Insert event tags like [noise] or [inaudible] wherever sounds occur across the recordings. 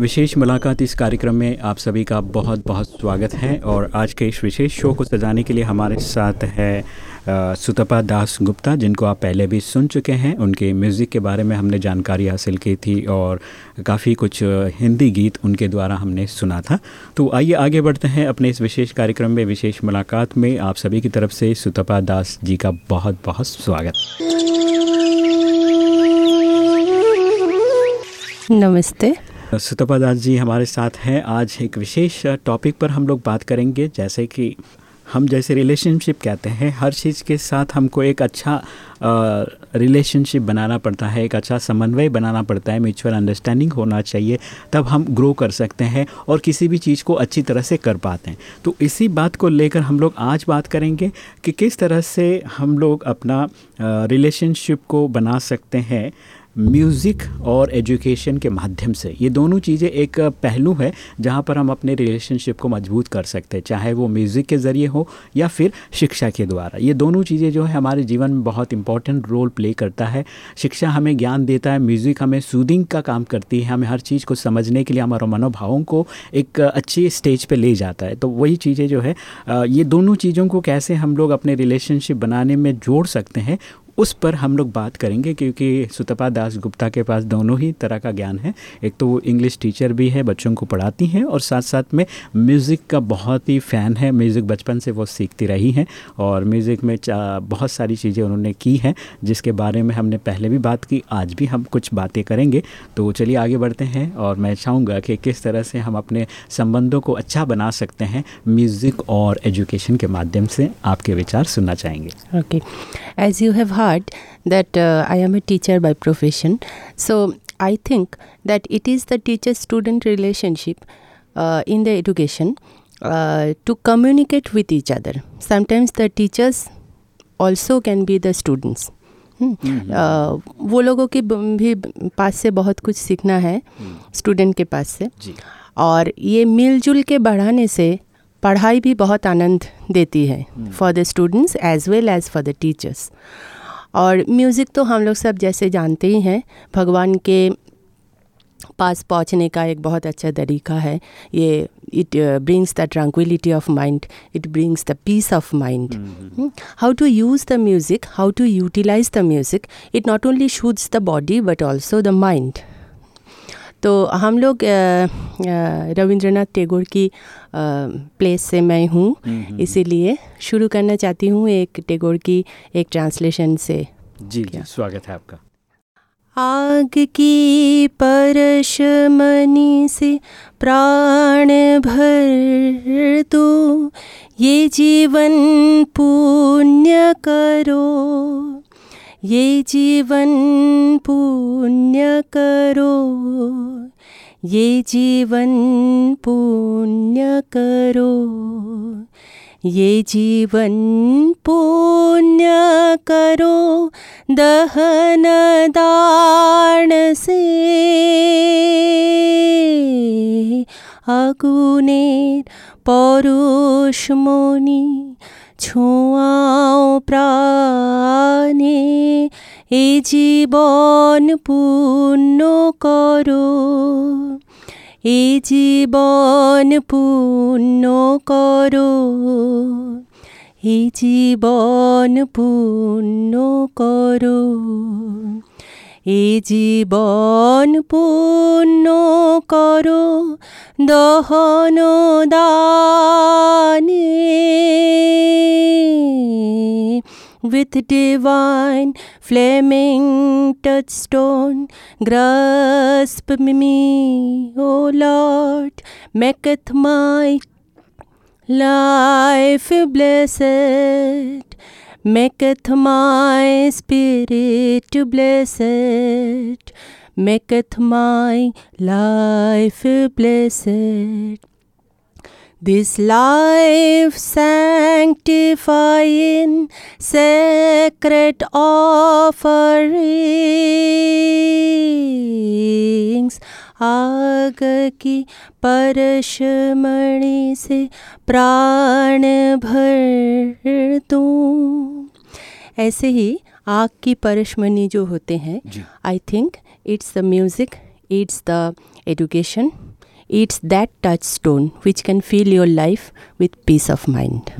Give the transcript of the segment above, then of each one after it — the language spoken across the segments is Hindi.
विशेष मुलाकात इस कार्यक्रम में आप सभी का बहुत बहुत स्वागत है और आज के इस विशेष शो को सजाने के लिए हमारे साथ है सुतपा दास गुप्ता, जिनको आप पहले भी सुन चुके हैं। उनके म्यूज़िक के बारे में हमने जानकारी हासिल की थी और काफ़ी कुछ हिंदी गीत उनके द्वारा हमने सुना था। तो आइए आगे बढ़ते हैं अपने इस विशेष कार्यक्रम में, विशेष मुलाकात में। आप सभी की तरफ़ से सुतपा दास जी का बहुत बहुत स्वागत। नमस्ते। सुतपा दास जी हमारे साथ हैं। आज एक विशेष टॉपिक पर हम लोग बात करेंगे, जैसे कि हम जैसे रिलेशनशिप कहते हैं, हर चीज़ के साथ हमको एक अच्छा रिलेशनशिप बनाना पड़ता है, एक अच्छा समन्वय बनाना पड़ता है म्यूचुअल अंडरस्टैंडिंग होना चाहिए, तब हम ग्रो कर सकते हैं और किसी भी चीज़ को अच्छी तरह से कर पाते हैं। तो इसी बात को लेकर हम लोग आज बात करेंगे कि किस तरह से हम लोग अपना रिलेशनशिप को बना सकते हैं। म्यूज़िक और एजुकेशन के माध्यम से। ये दोनों चीज़ें एक पहलू है जहाँ पर हम अपने रिलेशनशिप को मज़बूत कर सकते हैं, चाहे वो म्यूज़िक के ज़रिए हो या फिर शिक्षा के द्वारा। ये दोनों चीज़ें जो है हमारे जीवन में बहुत इंपॉर्टेंट रोल प्ले करता है। शिक्षा हमें ज्ञान देता है म्यूज़िक हमें सूदिंग का काम करती है, हमें हर चीज़ को समझने के लिए, हमारे मनोभावों को एक अच्छी स्टेज पर ले जाता है। तो वही चीज़ें जो है ये दोनों चीज़ों को कैसे हम लोग अपने रिलेशनशिप बनाने में जोड़ सकते हैं उस पर हम लोग बात करेंगे क्योंकि सुतपा दास गुप्ता के पास दोनों ही तरह का ज्ञान है। एक तो वो इंग्लिश टीचर भी है, बच्चों को पढ़ाती हैं और साथ साथ में म्यूज़िक का बहुत ही फ़ैन है। म्यूज़िक बचपन से वो सीखती रही हैं और म्यूज़िक में बहुत सारी चीज़ें उन्होंने की हैं, जिसके बारे में हमने पहले भी बात की, आज भी हम कुछ बातें करेंगे। तो चलिए आगे बढ़ते हैं और मैं चाहूँगा कि किस तरह से हम अपने संबंधों को अच्छा बना सकते हैं म्यूज़िक और एजुकेशन के माध्यम से, आपके विचार सुनना चाहेंगे। Okay as you have heard that uh, I am a teacher by profession. So I think that it is the teacher student relationship uh, in the education uh, to communicate with each other. Sometimes the teachers also can be the students. Hmm. Uh, वो लोगों के भी पास से बहुत कुछ सीखना है स्टूडेंट के पास से और ये मिलजुल के बढ़ाने से पढ़ाई भी बहुत आनंद देती है for the students as well as for the teachers और म्यूज़िक तो हम लोग सब जैसे जानते ही हैं भगवान के पास पहुँचने का एक बहुत अच्छा तरीका है। ये it brings the tranquillity of mind it brings the peace of mind how to use the music how to utilise the music it not only soothes the body but also the mind तो हम लोग रविंद्रनाथ टैगोर की प्लेस से मैं हूँ। इसीलिए शुरू करना चाहती हूँ एक टैगोर की एक ट्रांसलेशन से। जी जी स्वागत है आपका। आग की परश मनी से प्राण भर दो ये जीवन पुण्य करो। ये जीवन पुण्य करो। ये जीवन पुण्य करो। ये जीवन पुण्य करो। दहन दान से अगुनेर परुष मुनि ছোঁয়াও প্রাণে এ জীবন পূর্ণ করো। এ জীবন পূর্ণ করো। এ জীবন পূর্ণ করো। এ জীবন পূর্ণ করো দহন দানে with divine flaming touchstone grasp me o lord maketh my life blessed maketh my spirit to blessed. Maketh my life blessed. This life sanctifying sacred offerings आग की परशमणि से प्राण भर दूँ। ऐसे ही आग की परशमणि जो होते हैं I think it's the music it's the education it's that touchstone which can feel your life with peace of mind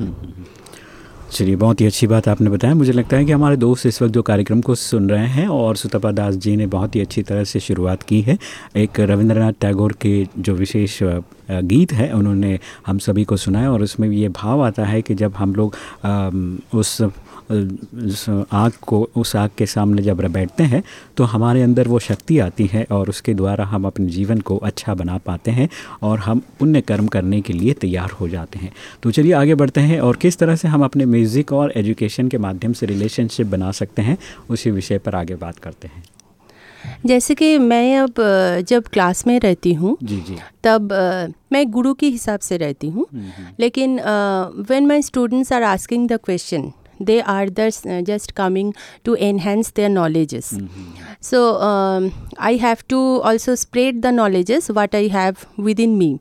चलिए, बहुत ही अच्छी बात आपने बताया। मुझे लगता है कि हमारे दोस्त इस वक्त जो कार्यक्रम को सुन रहे हैं और सुतपा दास जी ने बहुत ही अच्छी तरह से शुरुआत की है। एक रविंद्रनाथ टैगोर के जो विशेष गीत है, उन्होंने हम सभी को सुनाया और उसमें ये भाव आता है कि जब हम लोग उस आग को उस आग के सामने जब बैठते हैं तो हमारे अंदर वो शक्ति आती है और उसके द्वारा हम अपने जीवन को अच्छा बना पाते हैं और हम पुण्य कर्म करने के लिए तैयार हो जाते हैं। तो चलिए आगे बढ़ते हैं और किस तरह से हम अपने म्यूज़िक और एजुकेशन के माध्यम से रिलेशनशिप बना सकते हैं उसी विषय पर आगे बात करते हैं। जैसे कि मैं अब जब क्लास में रहती हूँ जी जी। तब मैं गुरु के हिसाब से रहती हूँ। हम्म, हम्म। लेकिन when my students are asking the question they are just, uh, just coming to enhance their knowledges mm-hmm. so um, i have to also spread the knowledges what i have within me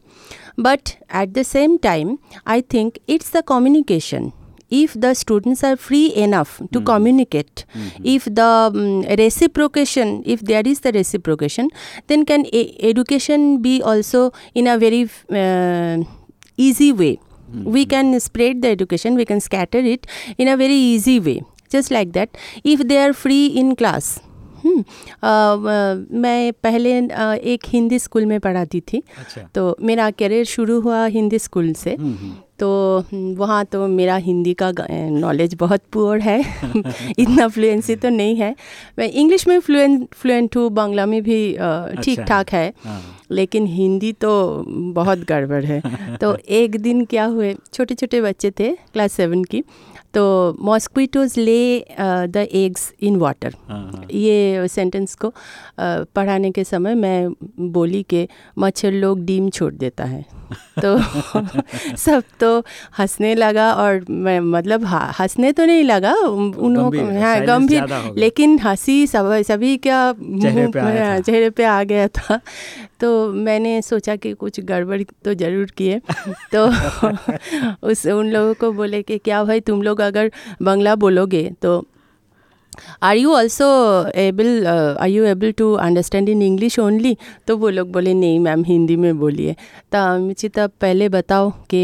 but at the same time i think it's the communication if the students are free enough to mm-hmm. communicate mm-hmm. if the um, reciprocation if there is the reciprocation then can a- education be also in a very uh, easy way. We can spread the education we can scatter it in a very easy way just like that if they are free in class Hmm. Uh, मैं पहले uh, एक हिंदी स्कूल में पढ़ाती थी अच्छा। तो मेरा करियर शुरू हुआ हिंदी स्कूल से तो वहाँ तो मेरा हिंदी का नॉलेज बहुत पुअर है [laughs] इतना फ्लुएंसी तो नहीं है मैं इंग्लिश में फ्लुएंट फ्लुएंट हूँ बांग्ला में भी ठीक अच्छा। ठाक है हाँ। लेकिन हिंदी तो बहुत गड़बड़ है। [laughs] तो एक दिन क्या हुए छोटे छोटे बच्चे थे क्लास सेवन की। तो mosquitoes lay the eggs in water ये सेंटेंस को uh, पढ़ाने के समय मैं बोली कि मच्छर लोग डीम छोड़ देता है। तो [laughs] सब तो हंसने लगा और मैं मतलब हंसने तो नहीं लगा उन्होंने हाँ गंभीर लेकिन हँसी सब सभी क्या चेहरे पे आ गया था। तो मैंने सोचा कि कुछ गड़बड़ तो ज़रूर किए। तो [laughs] उस उन लोगों को बोले कि क्या भाई तुम लोग अगर बंगला बोलोगे तो are you also able are you able to understand in English only तो वो लोग बोले नहीं मैम हिंदी में बोलिए। तो तब पहले बताओ कि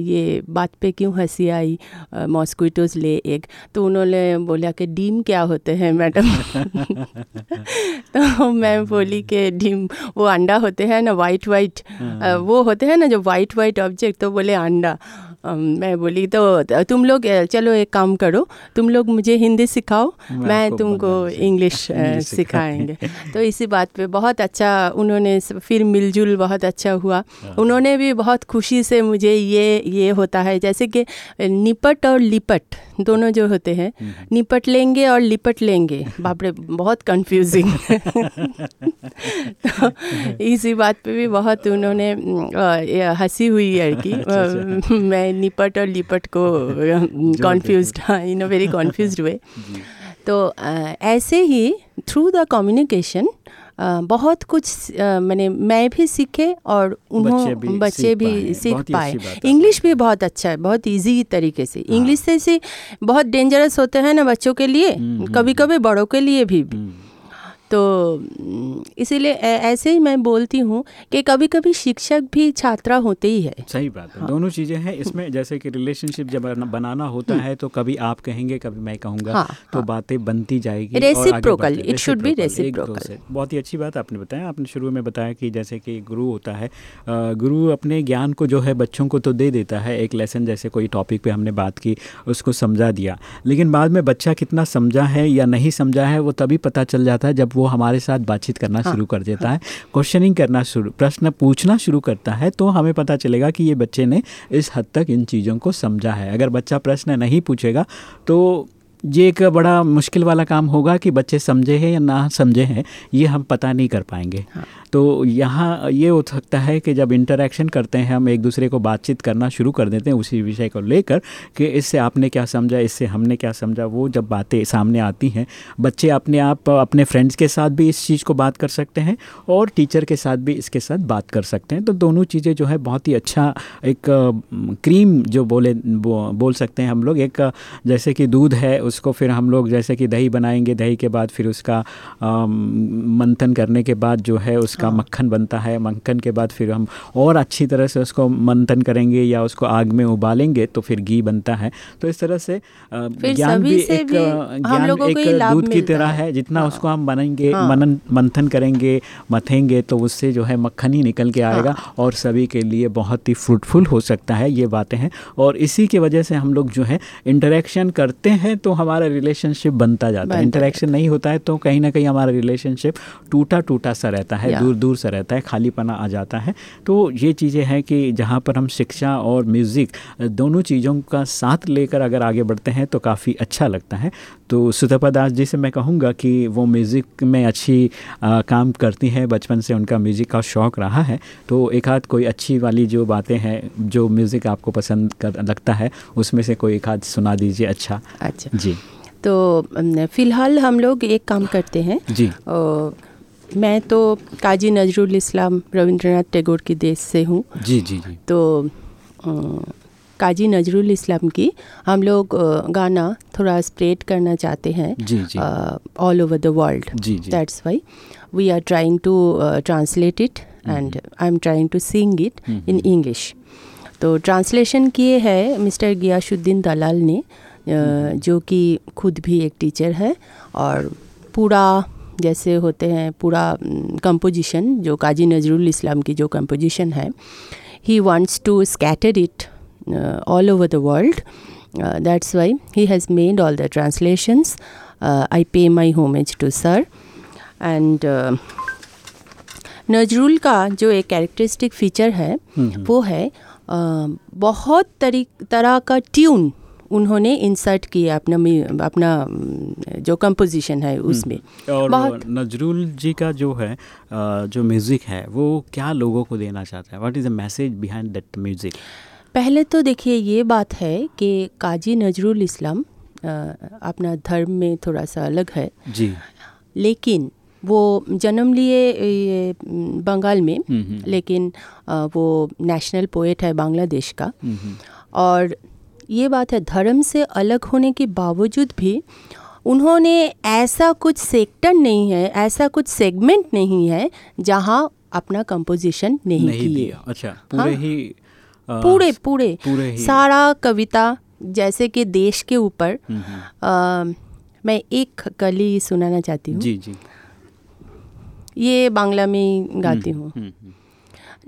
ये बात पे क्यों हँसी आई मॉस्किटोज ले एक। तो उन्होंने बोला कि डीम क्या होते हैं मैडम? [laughs] तो मैं बोली कि डीम वो अंडा होते हैं ना वाइट वाइट हाँ। वो होते हैं ना जो वाइट वाइट ऑब्जेक्ट तो बोले अंडा। मैं बोली तो तुम लोग चलो एक काम करो तुम लोग मुझे हिंदी सिखाओ मैं, मैं तुमको इंग्लिश सिखाएँगे तो इसी बात पे बहुत अच्छा उन्होंने फिर मिलजुल बहुत अच्छा हुआ हाँ। उन्होंने भी बहुत खुशी से मुझे ये ये होता है जैसे कि निपट और लिपट दोनों जो होते हैं हम्म। निपट लेंगे और लिपट लेंगे बापरे बहुत कंफ्यूजिंग तो इसी बात पे भी बहुत उन्होंने हँसी हुई है कि अच्छा, अच्छा। मैं निपट और लिपट को [laughs] confuse in a very confuse way तो ऐसे ही थ्रू द कम्युनिकेशन बहुत कुछ मैंने मैं भी सीखे और उन्होंने बच्चे भी सीख पाए। इंग्लिश भी बहुत अच्छा है बहुत इजी तरीके से। इंग्लिश हाँ। से से बहुत डेंजरस होते हैं ना बच्चों के लिए? हम्म, हम्म, कभी कभी हम्म। बड़ों के लिए भी। तो इसीलिए ऐसे ही मैं बोलती हूँ कि कभी कभी शिक्षक भी छात्रा होते ही है। सही बात है। हाँ। दोनों चीज़ें हैं। इसमें जैसे कि रिलेशनशिप जब बनाना होता हम्म। है तो कभी आप कहेंगे कभी मैं कहूँगा हाँ, तो हाँ. बातें बनती जाएगी reciprocal it should be reciprocal बहुत ही अच्छी बात आपने बताया। आपने शुरू में बताया कि जैसे कि गुरु होता है गुरु अपने ज्ञान को जो है बच्चों को तो दे देता है। एक लेसन जैसे कोई टॉपिक पे हमने बात की उसको समझा दिया। लेकिन बाद में बच्चा कितना समझा है या नहीं समझा है वो तभी पता चल जाता है जब वो वो हमारे साथ बातचीत करना हाँ, शुरू कर देता हाँ, है क्वेश्चनिंग करना शुरू प्रश्न पूछना शुरू करता है तो हमें पता चलेगा कि ये बच्चे ने इस हद तक इन चीज़ों को समझा है। अगर बच्चा प्रश्न नहीं पूछेगा तो ये एक बड़ा मुश्किल वाला काम होगा कि बच्चे समझे हैं या ना समझे हैं ये हम पता नहीं कर पाएँगे। हाँ। तो यहाँ ये हो सकता है कि जब इंटरेक्शन करते हैं, हम एक दूसरे को बातचीत करना शुरू कर देते हैं उसी विषय को लेकर कि इससे आपने क्या समझा, इससे हमने क्या समझा, वो जब बातें सामने आती हैं, बच्चे अपने आप, अपने फ्रेंड्स के साथ भी इस चीज़ को बात कर सकते हैं और टीचर के साथ भी इसके साथ बात कर सकते हैं। तो दोनों चीज़ें जो है बहुत ही अच्छा एक क्रीम जो बोले बोल सकते हैं हम लोग। एक, जैसे कि दूध है, उसको फिर हम लोग जैसे कि दही बनाएँगे, दही के बाद फिर उसका मंथन करने के बाद जो है उसका हाँ। मक्खन बनता है मक्खन के बाद फिर हम और अच्छी तरह से उसको मंथन करेंगे या उसको आग में उबालेंगे तो फिर घी बनता है तो इस तरह से ज्ञान भी एक ज्ञान एक दूध की तरह है जितना हाँ। उसको हम बनेंगे हाँ। मनन मंथन करेंगे मथेंगे तो उससे जो है मक्खन ही निकल के आएगा। और सभी के लिए बहुत ही फ्रूटफुल हो सकता है ये बातें हैं और इसी की वजह से हम लोग जो है इंटरेक्शन करते हैं तो हमारा रिलेशनशिप बनता जाता है इंटरेक्शन नहीं होता है तो कहीं ना कहीं हमारा रिलेशनशिप टूटा टूटा सा रहता है दूर दूर दूर सा रहता है खालीपना आ जाता है। तो ये चीज़ें हैं कि जहाँ पर हम शिक्षा और म्यूज़िक दोनों चीज़ों का साथ लेकर अगर आगे बढ़ते हैं तो काफ़ी अच्छा लगता है। तो सुतपा दास जी से मैं कहूँगा कि वो म्यूज़िक में अच्छी आ, काम करती हैं। बचपन से उनका म्यूज़िक का शौक़ रहा है। तो एक आध कोई अच्छी वाली जो बातें हैं जो म्यूज़िक आपको पसंद कर लगता है उसमें से कोई एक आध सुना दीजिए। अच्छा। अच्छा। जी। तो फ़िलहाल हम लोग एक काम करते हैं। जी। और मैं तो काजी नजरुल इस्लाम रविंद्रनाथ टैगोर की देश से हूँ। जी जी जी। तो काजी नजरुल इस्लाम की हम लोग गाना थोड़ा स्प्रेड करना चाहते हैं all over the world that's why we are trying to translate it and I am trying to sing it in English तो ट्रांसलेशन किए है मिस्टर गियाशुद्दीन दलाल ने जो कि खुद भी एक टीचर है और पूरा जैसे होते हैं पूरा कंपोजिशन जो काजी नजरुल इस्लाम की जो कंपोजिशन है। He wants to scatter it all over the world that's why he has made all the the I pay my homage to sir. Uh, Nazrul का जो एक कैरेक्टरिस्टिक फीचर है वो है बहुत तरी तरह का ट्यून उन्होंने इंसर्ट किया अपना अपना जो कंपोजिशन है उसमें। और नजरुल जी का जो है जो म्यूज़िक है वो क्या लोगों को देना चाहता है? What is the message behind that music पहले तो देखिए ये बात है कि काजी नजरुल इस्लाम अपना धर्म में थोड़ा सा अलग है। जी। लेकिन वो जन्म लिए बंगाल में हम्म, हम्म। लेकिन वो नेशनल पोएट है बांग्लादेश का। हम्म, और ये बात है धर्म से अलग होने के बावजूद भी उन्होंने ऐसा कुछ सेक्टर नहीं है ऐसा कुछ सेगमेंट नहीं है जहाँ अपना कंपोजिशन नहीं, नहीं किए अच्छा पूरे हाँ? ही आ, पूरे पूरे, पूरे ही। सारा कविता जैसे कि देश के ऊपर हम्म, हम्म। मैं एक कली सुनाना चाहती हूँ जी जी ये बांग्ला में गाती हम्म, हूँ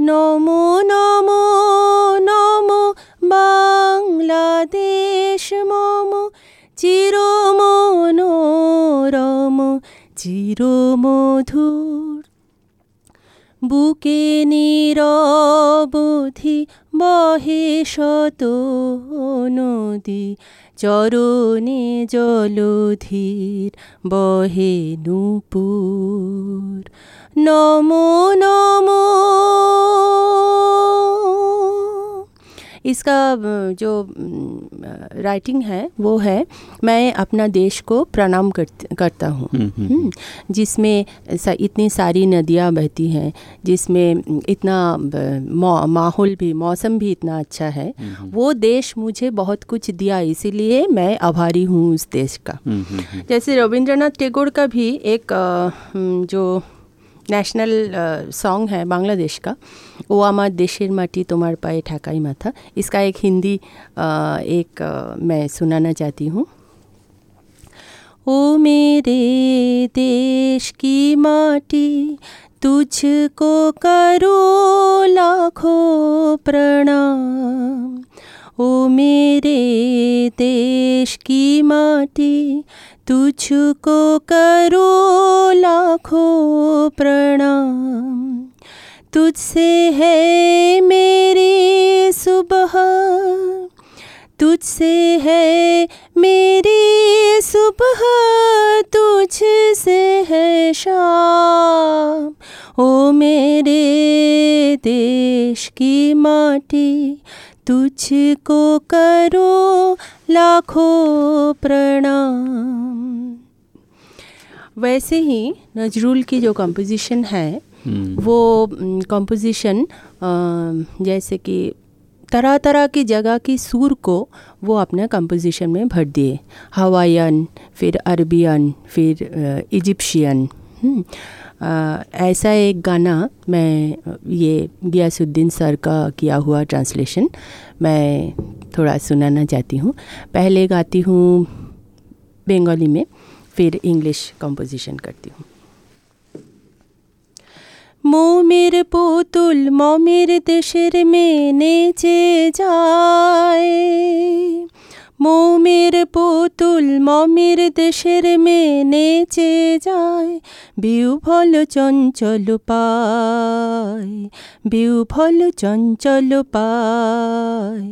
নমো নমো নমো। বাংলাদেশ মম, চিরমনোরম, চিরমধুর। বুকে নিরবধি বহে শত নদী, চরণে জলধীর বহে নূপুর। नमो नमो। इसका जो राइटिंग है वो है मैं अपना देश को प्रणाम कर करता हूँ। हम्म, हम्म, हम्म, जिसमें सा, इतनी सारी नदियाँ बहती हैं जिसमें इतना मा, माहौल भी मौसम भी इतना अच्छा है। वो देश मुझे बहुत कुछ दिया इसीलिए मैं आभारी हूँ उस देश का। जैसे रविंद्रनाथ टैगोर का भी एक जो नेशनल सॉन्ग है बांग्लादेश का ও আমার देशेर माटी तुम्हार पाए ठाकाई माथा इसका एक हिंदी एक मैं सुनाना चाहती हूँ ओ मेरे देश की माटी तुझको करो लाखों प्रणाम ओ मेरे देश की माटी, तुझको करो लाखों प्रणाम। तुझसे है मेरी सुबह, तुझसे है मेरी सुबह, तुझसे है शाम। ओ मेरे देश की माटी तुझको करो लाखों प्रणाम। वैसे ही नजरुल की जो कंपोजिशन है हम्म, वो कंपोजिशन जैसे कि तरह तरह की जगह की सुर को वो अपने कंपोजिशन में भर दिए। हवायन फिर अरबियन फिर इजिप्शियन। ऐसा एक गाना मैं ये गियासुद्दीन सर का किया हुआ ट्रांसलेशन मैं थोड़ा सुनाना चाहती हूँ पहले गाती हूँ बंगाली में फिर इंग्लिश कंपोजिशन करती हूँ মোমের পুতুল মমের দেশের মেয়ে নেচে যায় মোমের পুতুল মমের দেশের মেয়ে নেচে যায়, বিউফল চঞ্চল পায়, বিউফল চঞ্চল পায়,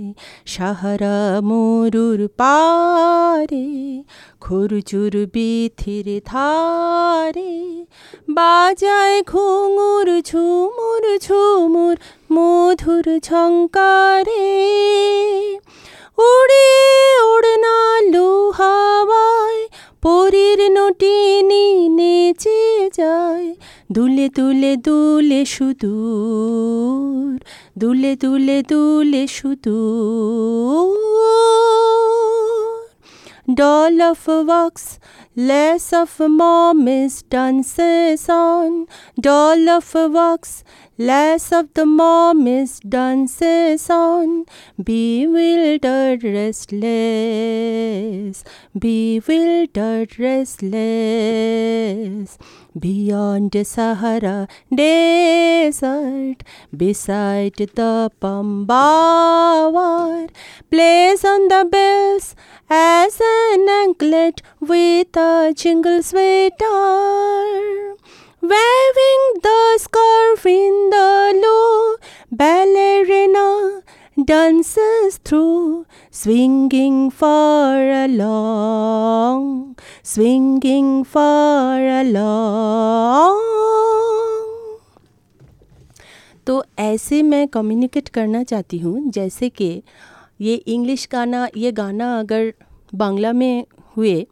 সাহারা মরুর পারে খরচুর বিথির ধারে, বাজায় ঘুঙুর ঝুমুর ঝুমুর মধুর ঝঙ্কারে। উড়ে উড়না লোহাওয়ায় পরীর নটিনি নেচে যায় দুলে দুলে দুলে সুদূর দুলে দুলে দুলে সুদূর doll of wax, less of mommy's dances on. Doll of wax, less of the mommy's dances on. Bewildered, restless, bewildered, restless. Beyond the Sahara desert, beside the Pambawar, plays on the bells as an anklet with a jingle sweater. Waving the scarf in the low, ballerina dances through, swinging far along, swinging far along. तो ऐसे मैं कम्युनिकेट करना चाहती हूँ जैसे कि ये इंग्लिश गाना ये गाना अगर बांग्ला में हुए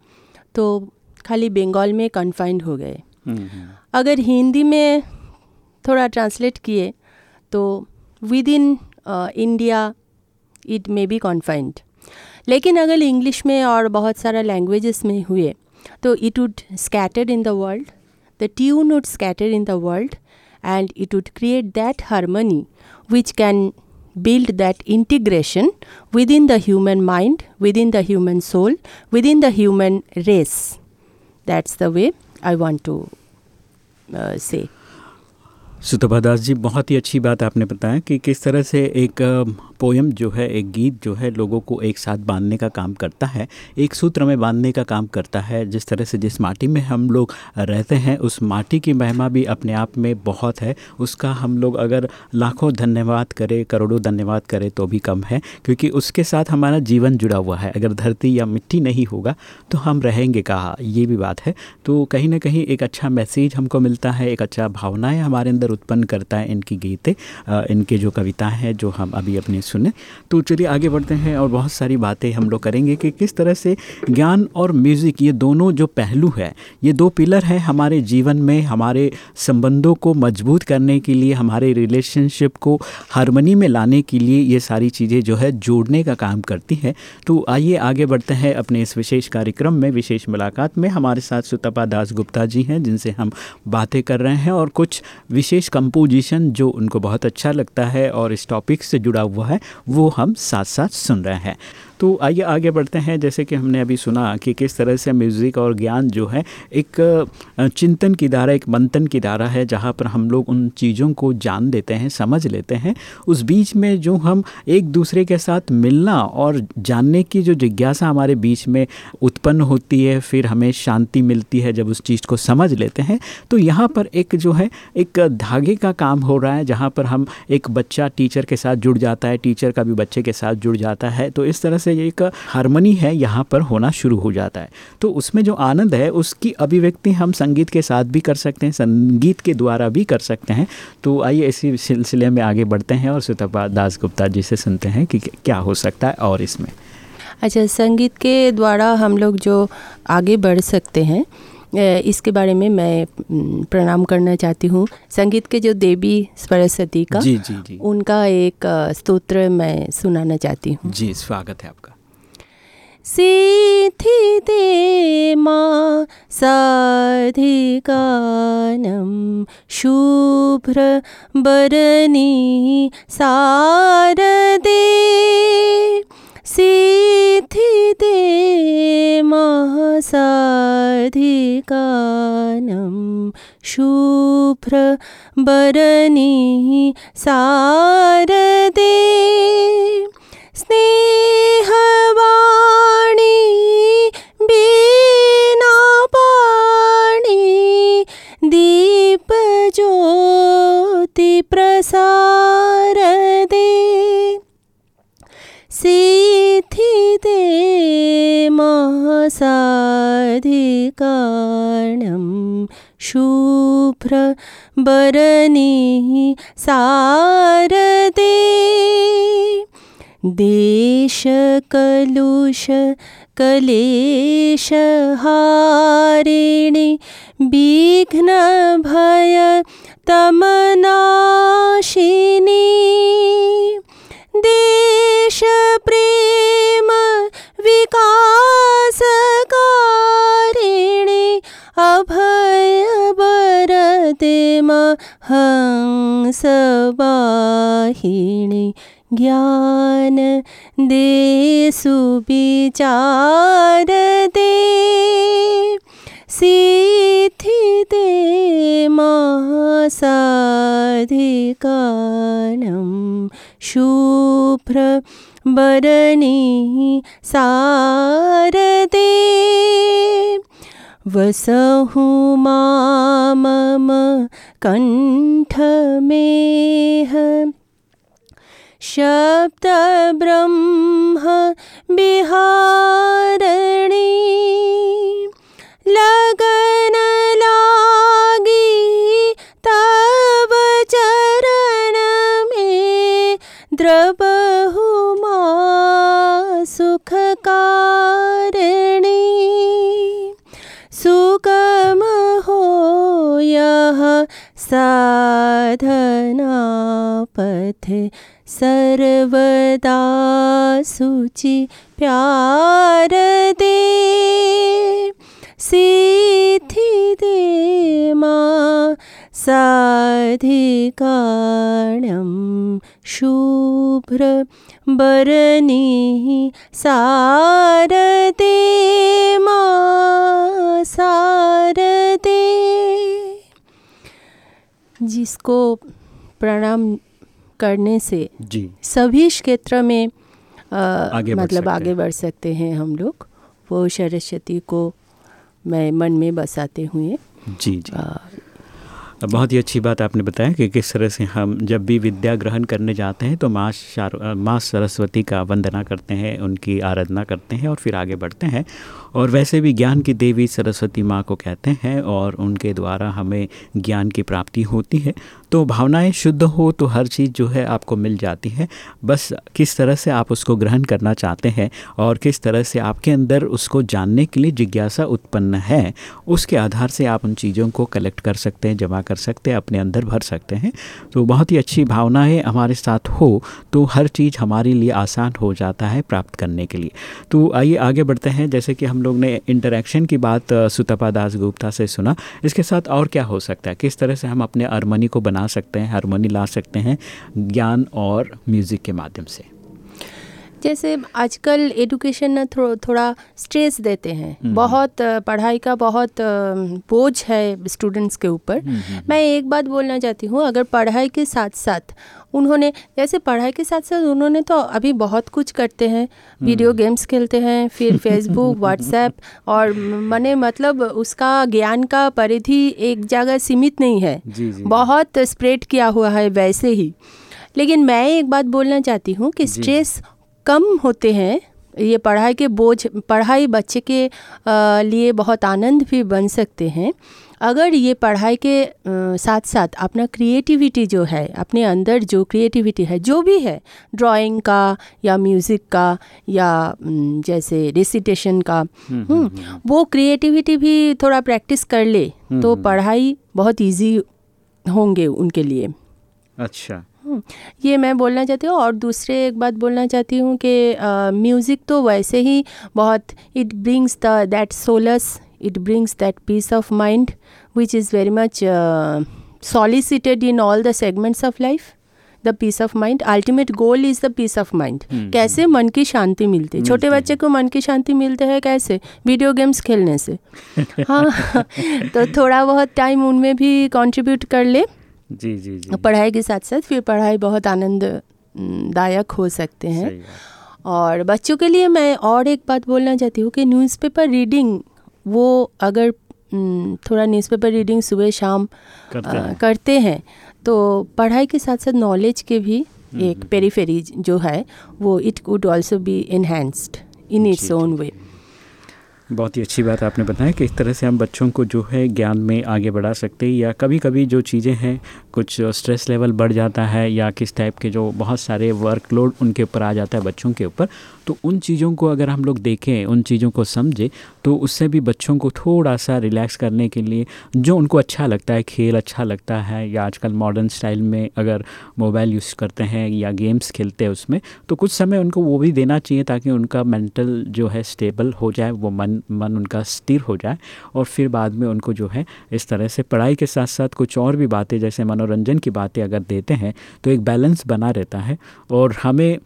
तो खाली बंगाल में कन्फाइंड हो गए हम्म, हम्म, अगर हिंदी में थोड़ा ट्रांसलेट किए तो within India it may be confined लेकिन अगर इंग्लिश में और बहुत सारा लैंग्वेजेस में हुए तो it would scattered in the world the tune would scattered in the world and it would create that harmony which can build that integration within the human mind within the human soul within the human race that's the way I want to Euh, c'est Sutapa Das ji, बहुत ही अच्छी बात आपने बताया कि किस तरह से एक पोयम जो है, एक गीत जो है, लोगों को एक साथ बांधने का काम करता है, एक सूत्र में बांधने का काम करता है, जिस तरह से जिस माटी में हम लोग रहते हैं, उस माटी की महिमा भी अपने आप में बहुत है, उसका हम लोग अगर लाखों धन्यवाद करें, करोड़ों धन्यवाद करें तो भी कम है, क्योंकि उसके साथ हमारा जीवन जुड़ा हुआ है, अगर धरती या मिट्टी नहीं होगा तो हम रहेंगे कहाँ, ये भी बात है तो कहीं ना कहीं एक अच्छा मैसेज हमको मिलता है, एक अच्छा भावनाएँ हमारे अंदर उत्पन्न करता है इनकी गीतें इनके जो कविता हैं जो हम अभी अपने सुने। तो चलिए आगे बढ़ते हैं और बहुत सारी बातें हम लोग करेंगे कि किस तरह से ज्ञान और म्यूज़िक, ये दोनों जो पहलू है, ये दो पिलर हैं हमारे जीवन में, हमारे संबंधों को मज़बूत करने के लिए, हमारे रिलेशनशिप को हारमोनी में लाने के लिए ये सारी चीज़ें जो है जोड़ने का काम करती हैं। तो आइए आगे बढ़ते हैं अपने इस विशेष कार्यक्रम में, विशेष मुलाकात में। हमारे साथ सुतपा दास गुप्ता जी हैं, जिनसे हम बातें कर रहे हैं और कुछ विशेष कंपोजिशन जो उनको बहुत अच्छा लगता है और इस टॉपिक से जुड़ा हुआ है, वो हम साथ साथ सुन रहे हैं। तो आइए आगे बढ़ते हैं। जैसे कि हमने अभी सुना कि किस तरह से म्यूज़िक और ज्ञान जो है एक चिंतन की धारा, एक मंथन की धारा है, जहाँ पर हम लोग उन चीज़ों को जान लेते हैं, समझ लेते हैं। उस बीच में जो हम एक दूसरे के साथ मिलना और जानने की जो जिज्ञासा हमारे बीच में उत्पन्न होती है, फिर हमें शांति मिलती है जब उस चीज़ को समझ लेते हैं। तो यहाँ पर एक जो है, एक धागे का काम हो रहा है, जहाँ पर हम एक बच्चा टीचर के साथ जुड़ जाता है, टीचर का भी बच्चे के साथ जुड़ जाता है। तो इस तरह से से एक हारमोनी है, यहाँ पर होना शुरू हो जाता है। तो उसमें जो आनंद है, उसकी अभिव्यक्ति हम संगीत के साथ भी कर सकते हैं, संगीत के द्वारा भी कर सकते हैं। तो आइए इसी सिलसिले में आगे बढ़ते हैं और सुतपा दास गुप्ता जी से सुनते हैं कि क्या हो सकता है और इसमें। अच्छा संगीत के द्वारा हम लोग जो आगे बढ़ सकते हैं इसके बारे में मैं प्रणाम करना चाहती हूँ। संगीत के जो देवी सरस्वती का जी जी जी। उनका एक स्तोत्र मैं सुनाना चाहती हूँ। जी स्वागत है आपका। सिथिते मा साधिकानं शुभ्र बरनी सारदे महसाधिकानं शुभ्र बरनी सारदे। स्नेहवाणी देशकलुष कलेशहारिणि विघ्नभय तमनाशिनी। देशप्रेम विकासकारिणि अभयवरते महंसवाहिणी ज्ञान दे सुविचार दे। सिथिते मासाधिकानं शुभ्र बरणी सारदे वसहु मामम कण्ठमेह शब्दब्रह्म बिहारणी। लगन साधना पथ सर्वदा सुचि प्यार दे। सिद्धि दे मा साधिकाणं शुभ्र बरनी सारदे मा सारदे जिसको प्रणाम करने से जी। सभी क्षेत्र में आ, आगे मतलब आगे बढ़ सकते हैं हम लोग। वो सरस्वती को मैं मन में बसाते हुए जी जी। आ, बहुत ही अच्छी बात आपने बताया कि किस तरह से हम जब भी विद्या ग्रहण करने जाते हैं तो माँ शार माँ सरस्वती का वंदना करते हैं उनकी आराधना करते हैं और फिर आगे बढ़ते हैं। और वैसे भी ज्ञान की देवी सरस्वती माँ को कहते हैं और उनके द्वारा हमें ज्ञान की प्राप्ति होती है। तो भावनाएँ शुद्ध हो तो हर चीज़ जो है आपको मिल जाती है। बस किस तरह से आप उसको ग्रहण करना चाहते हैं और किस तरह से आपके अंदर उसको जानने के लिए जिज्ञासा उत्पन्न है, उसके आधार से आप उन चीज़ों को कलेक्ट कर सकते हैं, जमा कर सकते हैं, अपने अंदर भर सकते हैं। तो बहुत ही अच्छी भावनाएँ हमारे साथ हो तो हर चीज़ हमारे लिए आसान हो जाता है प्राप्त करने के लिए। तो आइए आगे बढ़ते हैं। जैसे कि हम लोग ने इंटरेक्शन की बात सुतपा दास गुप्ता से सुना। इसके साथ और क्या हो सकता है? किस तरह से हम अपने हारमोनी को बना सकते हैं हारमोनी ला सकते हैं ज्ञान और म्यूज़िक के माध्यम से? जैसे आजकल एडुकेशन ना थो, थोड़ा स्ट्रेस देते हैं। बहुत पढ़ाई का बहुत बोझ है स्टूडेंट्स के ऊपर। मैं एक बात बोलना चाहती हूँ अगर पढ़ाई के साथ साथ उन्होंने जैसे पढ़ाई के साथ साथ उन्होंने तो अभी बहुत कुछ करते हैं। वीडियो गेम्स खेलते हैं फिर [laughs] फेसबुक व्हाट्सएप और मैंने मतलब उसका ज्ञान का परिधि एक जगह सीमित नहीं है। जी, जी। बहुत स्प्रेड किया हुआ है वैसे ही। लेकिन मैं एक बात बोलना चाहती हूँ कि स्ट्रेस कम होते हैं ये पढ़ाई के बोझ पढ़ाई बच्चे के लिए बहुत आनंद भी बन सकते हैं। अगर ये पढ़ाई के साथ साथ अपना क्रिएटिविटी जो है अपने अंदर जो क्रिएटिविटी है जो भी है ड्राइंग का या म्यूज़िक का या जैसे रिसिटेशन का हम्म, वो क्रिएटिविटी भी थोड़ा प्रैक्टिस कर ले तो पढ़ाई बहुत इजी होंगे उनके लिए। अच्छा। हम्म, ये मैं बोलना चाहती हूँ और दूसरे एक बात बोलना चाहती हूँ कि म्यूज़िक तो वैसे ही बहुत it brings the that solace it brings that peace of mind which is very much solicited in all the segments of life the peace of mind ultimate goal is the peace of mind कैसे मन की शांति मिलती है? छोटे बच्चे को मन की शांति मिलते है कैसे? वीडियो गेम्स खेलने से। [laughs] हाँ तो थोड़ा बहुत टाइम उनमें भी कंट्रीब्यूट कर ले। जी जी जी। पढ़ाई के साथ साथ फिर पढ़ाई बहुत आनंददायक हो सकते हैं। और बच्चों के लिए मैं और एक बात बोलना चाहती हूँ कि न्यूज़पेपर रीडिंग वो अगर थोड़ा न्यूज़पेपर रीडिंग सुबह शाम करते आ, हैं। करते हैं। तो पढ़ाई के साथ साथ नॉलेज के भी हम्म, एक पेरीफेरी जो है वो it would also be enhanced in its own way बहुत ही अच्छी बात आपने बताया कि इस तरह से हम बच्चों को जो है ज्ञान में आगे बढ़ा सकते हैं या कभी कभी जो चीज़ें हैं कुछ स्ट्रेस लेवल बढ़ जाता है या किस टाइप के जो बहुत सारे वर्कलोड उनके ऊपर आ जाता है बच्चों के ऊपर तो उन चीज़ों को अगर हम लोग देखें, उन चीज़ों को समझें तो उससे भी बच्चों को थोड़ा सा रिलैक्स करने के लिए जो उनको अच्छा लगता है, खेल अच्छा लगता है या आजकल मॉडर्न स्टाइल में अगर मोबाइल यूज़ करते हैं या गेम्स खेलते हैं उसमें तो कुछ समय उनको वो भी देना चाहिए ताकि उनका मेंटल जो है स्टेबल हो जाए, वो मन मन उनका स्थिर हो जाए और फिर बाद में उनको जो है इस तरह से पढ़ाई के साथ साथ कुछ और भी बातें, जैसे मनोरंजन की बातें अगर देते हैं तो एक बैलेंस बना रहता है और हमें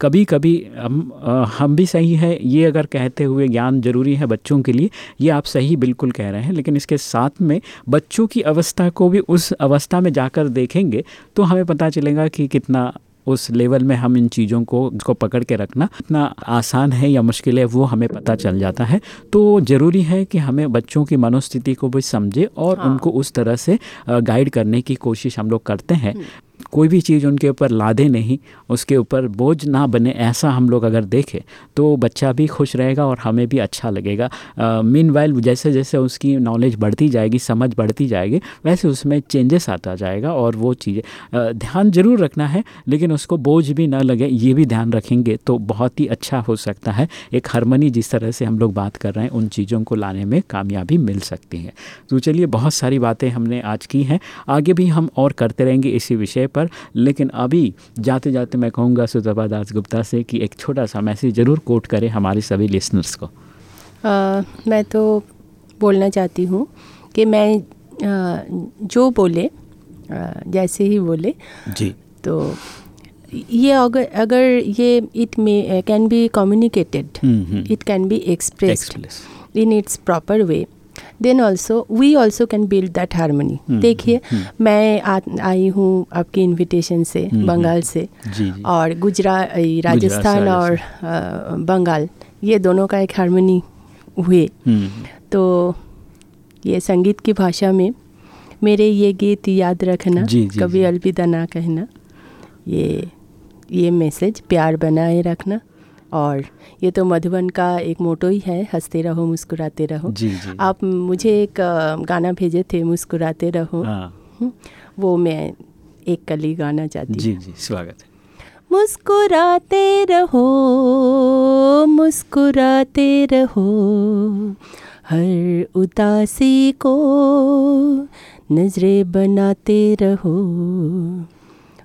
कभी कभी हम हम भी सही है ये अगर कहते हुए ज्ञान ज़रूरी है बच्चों के लिए ये आप सही बिल्कुल कह रहे हैं लेकिन इसके साथ में बच्चों की अवस्था को भी उस अवस्था में जाकर देखेंगे तो हमें पता चलेगा कि कितना उस लेवल में हम इन चीज़ों को को पकड़ के रखना इतना आसान है या मुश्किल है वो हमें पता चल जाता है। तो ज़रूरी है कि हमें बच्चों की मनोस्थिति को भी समझे और हाँ। उनको उस तरह से गाइड करने की कोशिश हम लोग करते हैं। कोई भी चीज़ उनके ऊपर लादे नहीं, उसके ऊपर बोझ ना बने, ऐसा हम लोग अगर देखें तो बच्चा भी खुश रहेगा और हमें भी अच्छा लगेगा। मीन वाइल जैसे जैसे उसकी नॉलेज बढ़ती जाएगी, समझ बढ़ती जाएगी, वैसे उसमें चेंजेस आता जाएगा और वो चीज़ें ध्यान ज़रूर रखना है, लेकिन उसको बोझ भी ना लगे, ये भी ध्यान रखेंगे तो बहुत ही अच्छा हो सकता है। एक हारमोनी जिस तरह से हम लोग बात कर रहे हैं, उन चीज़ों को लाने में कामयाबी मिल सकती है। तो चलिए, बहुत सारी बातें हमने आज की हैं, आगे भी हम और करते रहेंगे इसी विषय पर। लेकिन अभी जाते जाते मैं कहूँगा सुतपा दास गुप्ता से कि एक छोटा सा मैसेज ज़रूर कोट करें हमारे सभी लिसनर्स को अ, मैं तो बोलना चाहती हूँ कि मैं अ, जो बोले अ, जैसे ही बोले जी तो ये अगर अगर ये it may can be communicated. It can be expressed Express. in its proper way also we also can build build harmony देखिए हम्म। मैं आ, आई हूँ आपकी इनविटेशन से हम्म, बंगाल से। जी जी। और गुजरात राजस्थान और अ, बंगाल ये दोनों का एक हारमोनी हुए। तो ये संगीत की भाषा में मेरे ये गीत याद रखना जी, जी, कभी अलविदा ना कहना। ये ये मैसेज प्यार बनाए रखना। और ये तो मधुबन का एक मोटो ही है हँसते रहो मुस्कुराते रहो। जी जी। आप मुझे एक गाना भेजे थे मुस्कुराते रहो। हाँ वो मैं एक कली गाना चाहती हूँ। जी जी स्वागत है। मुस्कुराते रहो मुस्कुराते रहो हर उदासी को नजरे बनाते रहो।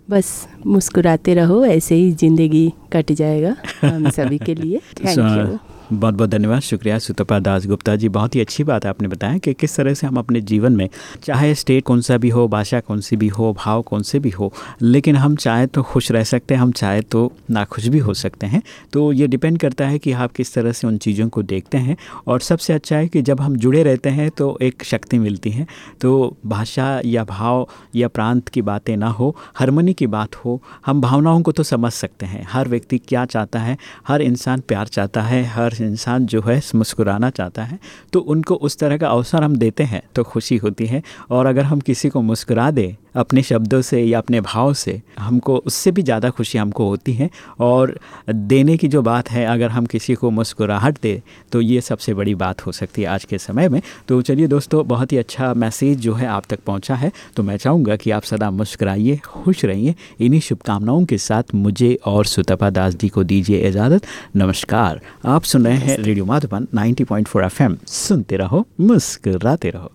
बस मुस्कुराते रहो ऐसे ही ज़िंदगी कट जाएगा हम सभी के लिए। [laughs] थैंक यू बहुत बहुत धन्यवाद। शुक्रिया सुतपा दास गुप्ता जी। बहुत ही अच्छी बात है आपने बताया कि किस तरह से हम अपने जीवन में चाहे स्टेट कौन सा भी हो, भाषा कौन सी भी हो, भाव कौन से भी हो, लेकिन हम चाहे तो खुश रह सकते हैं, हम चाहे तो नाखुश भी हो सकते हैं। तो ये डिपेंड करता है कि आप किस तरह से उन चीज़ों को देखते हैं और सबसे अच्छा है कि जब हम जुड़े रहते हैं तो एक शक्ति मिलती है। तो भाषा या भाव या प्रांत की बातें ना हो, हारमोनी की बात हो, हम भावनाओं को तो समझ सकते हैं। हर व्यक्ति क्या चाहता है, हर इंसान प्यार चाहता है, हर इंसान जो है मुस्कुराना चाहता है तो उनको उस तरह का अवसर हम देते हैं तो खुशी होती है। और अगर हम किसी को मुस्कुरा दें अपने शब्दों से या अपने भाव से हमको उससे भी ज़्यादा खुशी हमको होती है। और देने की जो बात है अगर हम किसी को मुस्कुराहट दे तो ये सबसे बड़ी बात हो सकती है आज के समय में। तो चलिए दोस्तों बहुत ही अच्छा मैसेज जो है आप तक पहुँचा है। तो मैं चाहूँगा कि आप सदा मुस्कराइए खुश रहिए। इन्हीं शुभकामनाओं के साथ मुझे और सुतपा दास जी को दीजिए इजाज़त। नमस्कार। आप सुन रहे हैं रेडियो माधुबन 90.4 एफएम। सुनते रहो मुस्कराते रहो।